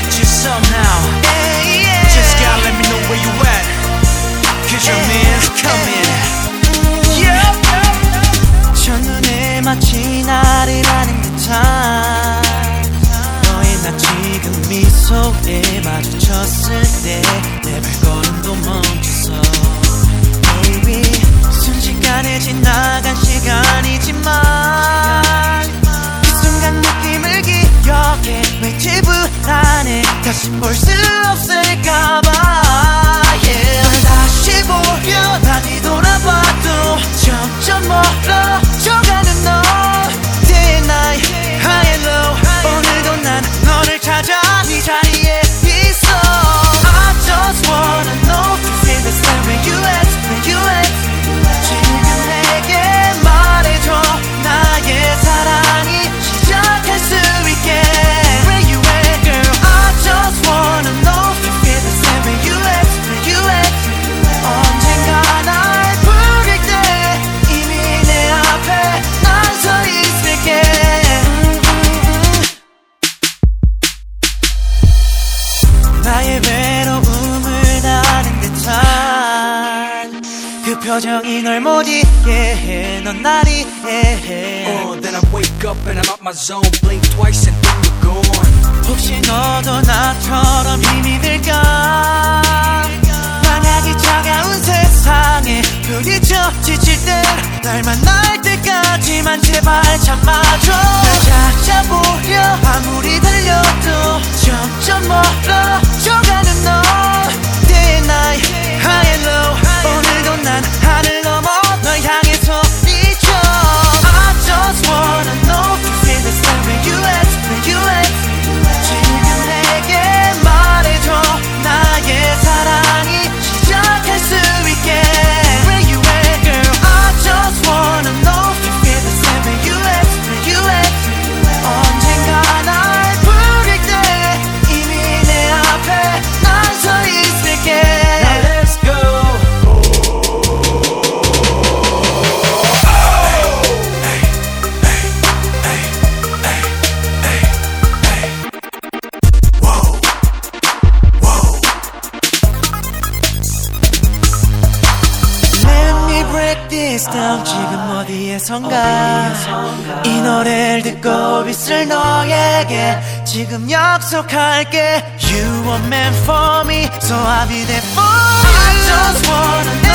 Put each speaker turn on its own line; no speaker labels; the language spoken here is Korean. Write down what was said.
get you somehow.
Yeah, yeah. Just gotta let me know where
you at. Cause your man's
coming. Yeah. 첫눈에 마치 날이라는 듯한 너의 나 지금 미소에 마주쳤을 때 불안해 다 나의 외로움을 다 아는 듯한 그 표정이 널 못 잊게 해넌 날 이해해
Oh, then I wake up and I'm out my zone. Blink twice and then you're gone.
혹시 너도 나처럼 힘이 들까 만약에 차가운 세상에 부딪혀 지칠 땐날 만날 때까지만 제발 참아 down 지금 어디에선가 이 노래를 듣고 있을 너에게 지금 약속할게 You are meant for me So I'll be there for you I just